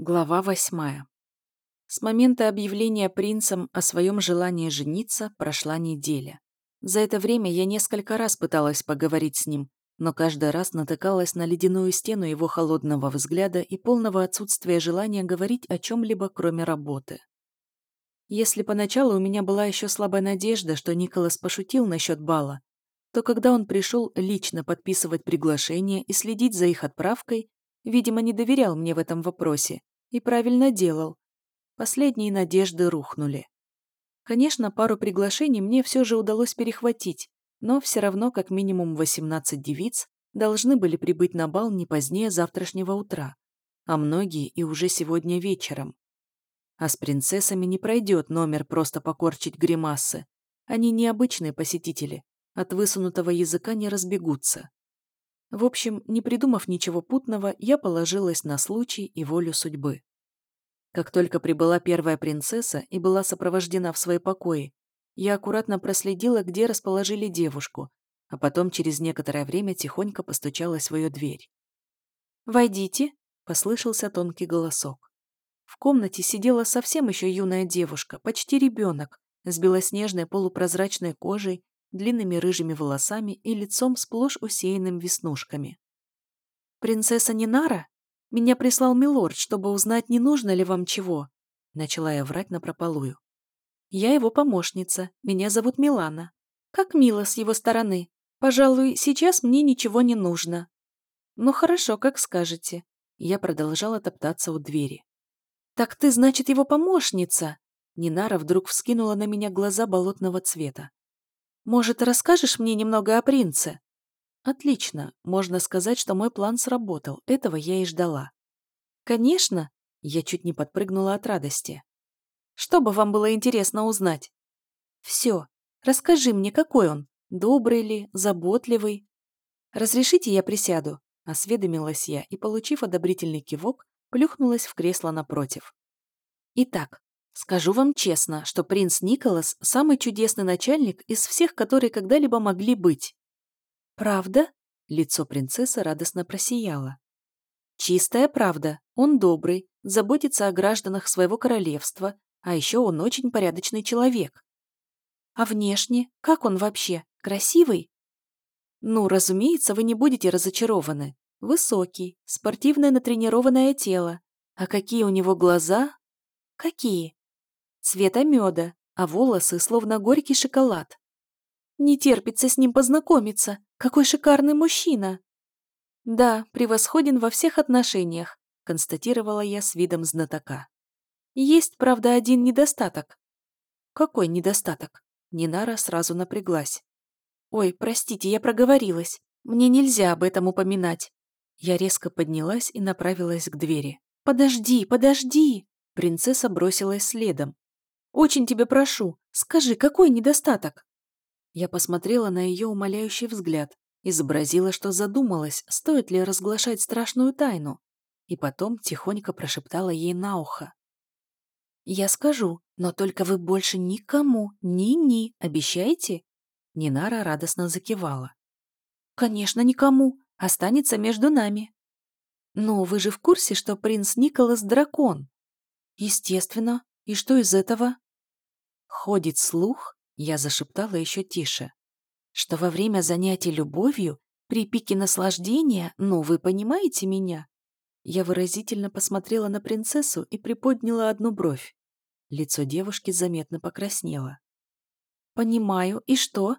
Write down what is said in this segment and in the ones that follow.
Глава восьмая. С момента объявления принцем о своем желании жениться прошла неделя. За это время я несколько раз пыталась поговорить с ним, но каждый раз натыкалась на ледяную стену его холодного взгляда и полного отсутствия желания говорить о чем-либо, кроме работы. Если поначалу у меня была еще слабая надежда, что Николас пошутил насчет бала, то когда он пришел лично подписывать приглашение и следить за их отправкой, видимо, не доверял мне в этом вопросе и правильно делал. Последние надежды рухнули. Конечно, пару приглашений мне все же удалось перехватить, но все равно как минимум 18 девиц должны были прибыть на бал не позднее завтрашнего утра, а многие и уже сегодня вечером. А с принцессами не пройдет номер просто покорчить гримасы. Они необычные посетители, от высунутого языка не разбегутся. В общем, не придумав ничего путного, я положилась на случай и волю судьбы. Как только прибыла первая принцесса и была сопровождена в свои покои, я аккуратно проследила, где расположили девушку, а потом через некоторое время тихонько постучала в свою дверь. «Войдите», — послышался тонкий голосок. В комнате сидела совсем еще юная девушка, почти ребенок, с белоснежной полупрозрачной кожей длинными рыжими волосами и лицом сплошь усеянным веснушками. «Принцесса Нинара? Меня прислал милорд, чтобы узнать, не нужно ли вам чего?» Начала я врать напропалую. «Я его помощница. Меня зовут Милана. Как мило с его стороны. Пожалуй, сейчас мне ничего не нужно». «Ну хорошо, как скажете». Я продолжала топтаться у двери. «Так ты, значит, его помощница?» Нинара вдруг вскинула на меня глаза болотного цвета. Может, расскажешь мне немного о принце?» «Отлично. Можно сказать, что мой план сработал. Этого я и ждала». «Конечно!» Я чуть не подпрыгнула от радости. «Что бы вам было интересно узнать?» «Все. Расскажи мне, какой он? Добрый ли? Заботливый?» «Разрешите, я присяду?» Осведомилась я и, получив одобрительный кивок, плюхнулась в кресло напротив. «Итак, Скажу вам честно, что принц Николас – самый чудесный начальник из всех, которые когда-либо могли быть. Правда? Лицо принцессы радостно просияло. Чистая правда. Он добрый, заботится о гражданах своего королевства, а еще он очень порядочный человек. А внешне, как он вообще? Красивый? Ну, разумеется, вы не будете разочарованы. Высокий, спортивное натренированное тело. А какие у него глаза? Какие? Цвета меда, а волосы словно горький шоколад. Не терпится с ним познакомиться. Какой шикарный мужчина! Да, превосходен во всех отношениях, констатировала я с видом знатока. Есть, правда, один недостаток. Какой недостаток? Нинара сразу напряглась. Ой, простите, я проговорилась. Мне нельзя об этом упоминать. Я резко поднялась и направилась к двери. «Подожди, подожди!» Принцесса бросилась следом, очень тебя прошу, скажи, какой недостаток?» Я посмотрела на ее умоляющий взгляд, изобразила, что задумалась, стоит ли разглашать страшную тайну, и потом тихонько прошептала ей на ухо. «Я скажу, но только вы больше никому, ни-ни, обещаете?» Нинара радостно закивала. «Конечно, никому. Останется между нами». «Но вы же в курсе, что принц Николас – дракон?» «Естественно. И что из этого? Ходит слух, я зашептала еще тише, что во время занятий любовью, при пике наслаждения, ну, вы понимаете меня? Я выразительно посмотрела на принцессу и приподняла одну бровь. Лицо девушки заметно покраснело. «Понимаю. И что?»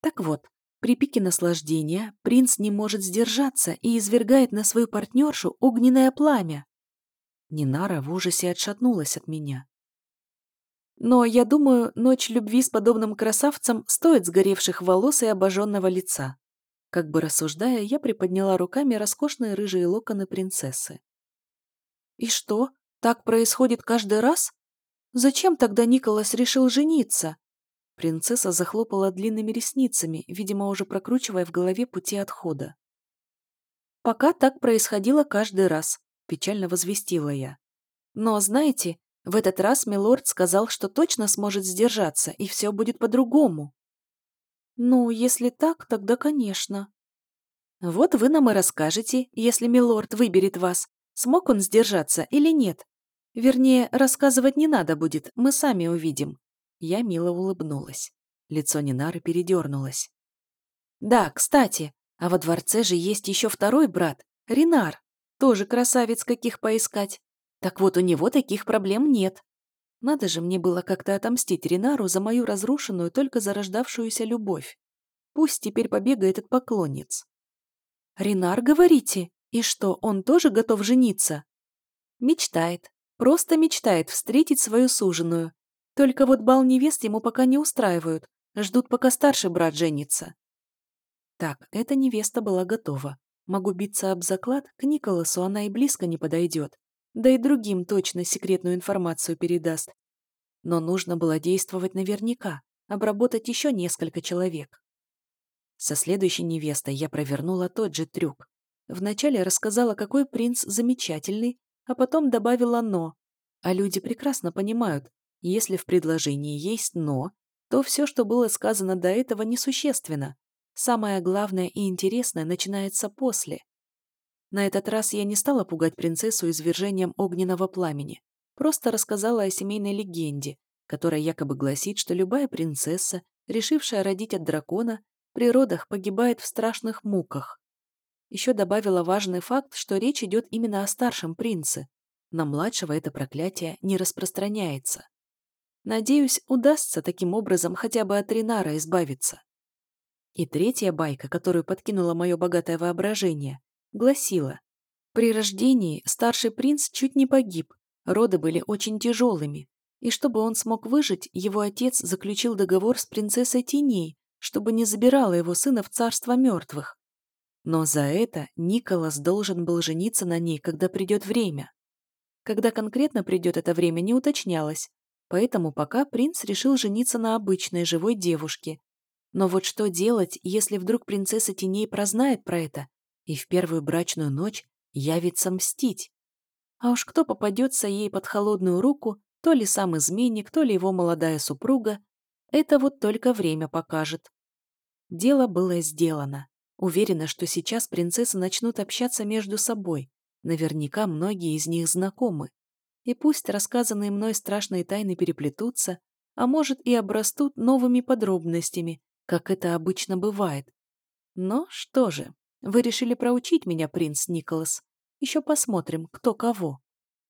«Так вот, при пике наслаждения принц не может сдержаться и извергает на свою партнершу огненное пламя. Нинара в ужасе отшатнулась от меня. Но, я думаю, ночь любви с подобным красавцем стоит сгоревших волос и обожженного лица. Как бы рассуждая, я приподняла руками роскошные рыжие локоны принцессы. «И что, так происходит каждый раз? Зачем тогда Николас решил жениться?» Принцесса захлопала длинными ресницами, видимо, уже прокручивая в голове пути отхода. «Пока так происходило каждый раз», – печально возвестила я. «Но, знаете, в этот раз милорд сказал, что точно сможет сдержаться, и все будет по-другому. Ну, если так, тогда конечно. Вот вы нам и расскажете, если милорд выберет вас, Смог он сдержаться или нет? Вернее, рассказывать не надо будет, мы сами увидим. Я мило улыбнулась. Лицо Нинары передернулось. Да, кстати, а во дворце же есть еще второй брат, Ринар. Тоже красавец, каких поискать. Так вот, у него таких проблем нет. Надо же мне было как-то отомстить Ринару за мою разрушенную, только зарождавшуюся любовь. Пусть теперь побегает от поклонниц. «Ринар, говорите? И что, он тоже готов жениться?» Мечтает. Просто мечтает встретить свою суженую. Только вот бал невест ему пока не устраивают. Ждут, пока старший брат женится. Так, эта невеста была готова. Могу биться об заклад, к Николасу она и близко не подойдет. Да и другим точно секретную информацию передаст. Но нужно было действовать наверняка, обработать еще несколько человек. Со следующей невестой я провернула тот же трюк. Вначале рассказала, какой принц замечательный, а потом добавила «но». А люди прекрасно понимают, если в предложении есть «но», то все, что было сказано до этого, несущественно. Самое главное и интересное начинается после. На этот раз я не стала пугать принцессу извержением огненного пламени, просто рассказала о семейной легенде, которая якобы гласит, что любая принцесса, решившая родить от дракона, при родах погибает в страшных муках. Еще добавила важный факт, что речь идет именно о старшем принце. На младшего это проклятие не распространяется. Надеюсь, удастся таким образом хотя бы от Ринара избавиться. И третья байка, которую подкинуло мое богатое воображение, гласила, при рождении старший принц чуть не погиб, роды были очень тяжелыми, и чтобы он смог выжить, его отец заключил договор с принцессой Теней, чтобы не забирала его сына в царство мертвых. Но за это Николас должен был жениться на ней, когда придет время. Когда конкретно придет это время, не уточнялось, поэтому пока принц решил жениться на обычной живой девушке, но вот что делать, если вдруг принцесса теней прознает про это и в первую брачную ночь явится мстить? А уж кто попадется ей под холодную руку, то ли сам изменник, то ли его молодая супруга, это вот только время покажет. Дело было сделано. Уверена, что сейчас принцессы начнут общаться между собой. Наверняка многие из них знакомы. И пусть рассказанные мной страшные тайны переплетутся, а может и обрастут новыми подробностями, как это обычно бывает. Но что же, вы решили проучить меня, принц Николас. Еще посмотрим, кто кого.